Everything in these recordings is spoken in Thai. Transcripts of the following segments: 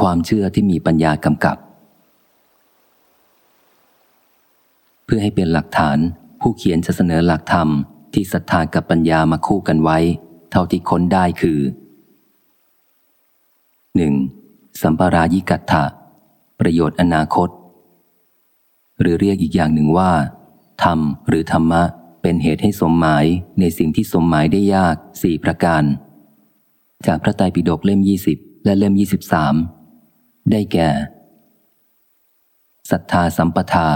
ความเชื่อที่มีปัญญากำกับ เพื่อให้เป็นหลักฐานผู้เขียนจะเสนอหลักธรรมที่ศรัทธากับปัญญามาคู่กันไว้ เท่าที่ค้นได้คือ 1. สัมปรายิกัตถะประโยชน์อนาคต หรือเรียกอีกอย่างหนึ่งว่า ธรรมหรือธรรมะ เป็นเหตุให้สมหมายในสิ่งที่สมหมายได้ยากสี่ประการ จากพระไตรปิฎกเล่ม 20 และเล่ม 23 ได้แก่ศรัทธาสัมปทา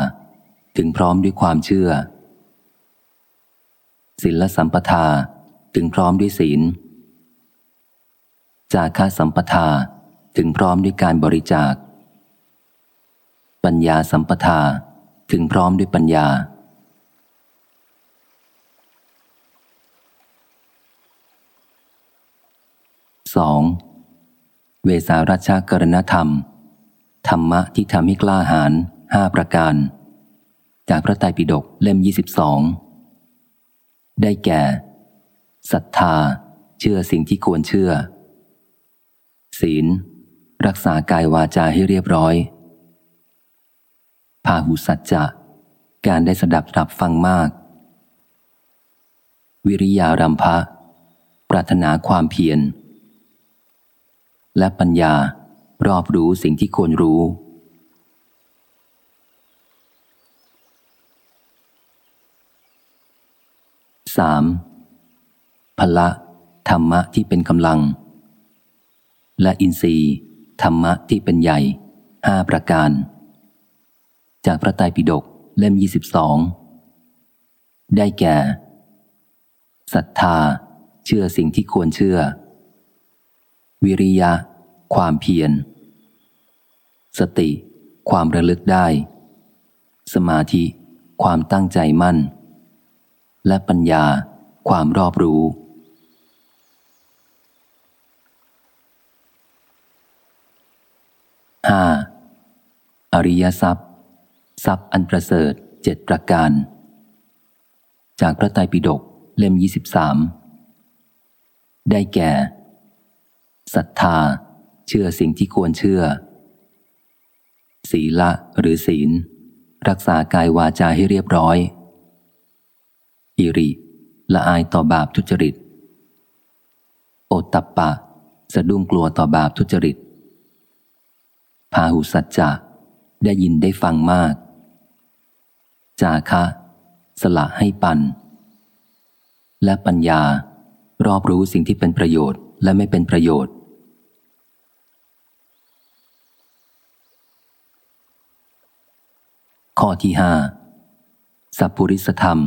ถึงพร้อมด้วยความเชื่อศีลสัมปทาถึงพร้อมด้วยศีล จาคาสัมปทาถึงพร้อมด้วยการบริจาค ปัญญาสัมปทาถึงพร้อมด้วยปัญญา 2. เวสาราชากรณธรรม ธรรมะที่ทำให้กล้าหาญห้าประการ จากพระไตรปิฎกเล่ม 22 ได้แก่ศรัทธา เชื่อสิ่งที่ควรเชื่อ ศีล รักษากายวาจาให้เรียบร้อย พาหุสัจจะ การได้สดับรับฟังมาก วิริยารัมภะปรารถนาความเพียร และปัญญา รอบรู้สิ่งที่ควรรู้ 3. พละธรรมะที่เป็นกำลัง และอินทรีย์ ธรรมะที่เป็นใหญ่ห้าประการ จากพระไตรปิฎกเล่ม 22 ได้แก่ศรัทธา เชื่อสิ่งที่ควรเชื่อ วิริยะ ความเพียร สติ ความระลึกได้ สมาธิ ความตั้งใจมั่น และปัญญา ความรอบรู้ห้าอริยทรัพย์ ทรัพย์อันประเสริฐเจ็ดประการ จากพระไตรปิฎกเล่มยี่สิบสามได้แก่ ศรัทธา เชื่อสิ่งที่ควรเชื่อ ศีละหรือศีล รักษากายวาจาให้เรียบร้อย อิริ ละอายต่อบาปทุจริต โอตตปปะ สะดุ้งกลัวต่อบาปทุจริต พาหุสัจจะ ได้ยินได้ฟังมาก จาคะ สละให้ปัน และปัญญารอบรู้สิ่งที่เป็นประโยชน์และไม่เป็นประโยชน์ ข้อที่ห้าสัพพุริสธรรม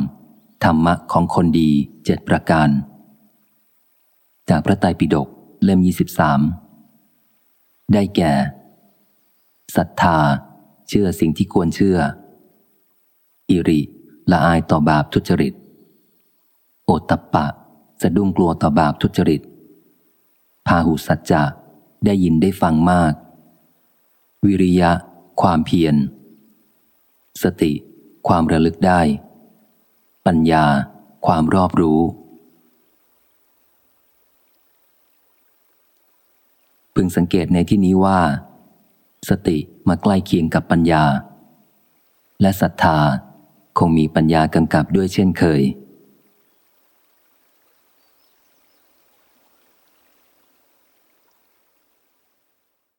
ธรรมะของคนดีเจ็ดประการ จากพระไตรปิฎกเล่มยี่สิบสามได้แก่ ศรัทธา เชื่อสิ่งที่ควรเชื่อ อิริละอายต่อบาปทุจริต โอตตปปะ สะดุ้งกลัวต่อบาปทุจริต พาหุสัจจะ ได้ยินได้ฟังมาก วิริยะ ความเพียร สติ ความระลึกได้ ปัญญา ความรอบรู้ พึงสังเกตในที่นี้ว่า สติมาใกล้เคียงกับปัญญา และศรัทธาคงมีปัญญากำกับด้วยเช่นเคย